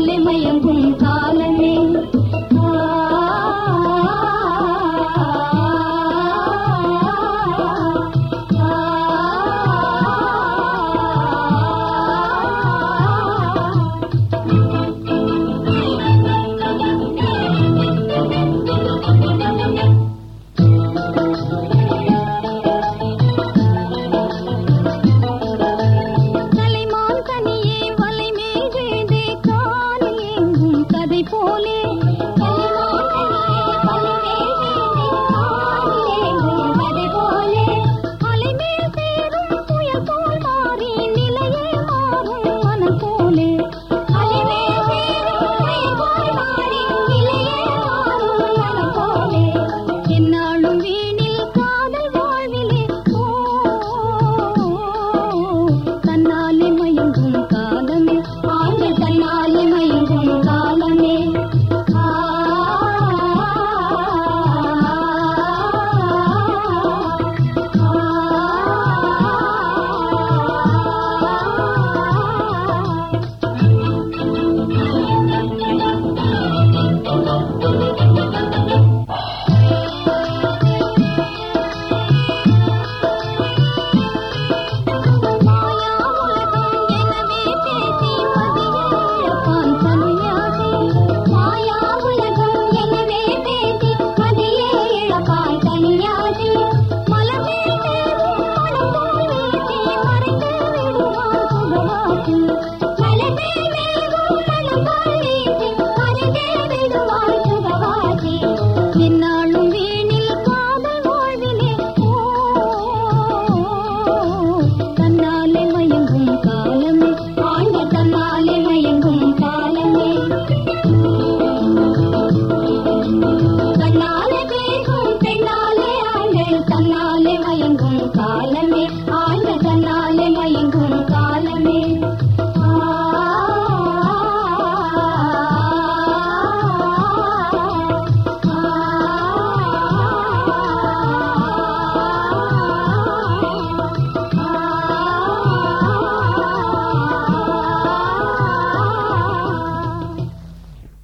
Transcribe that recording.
మాలమయం కుంకా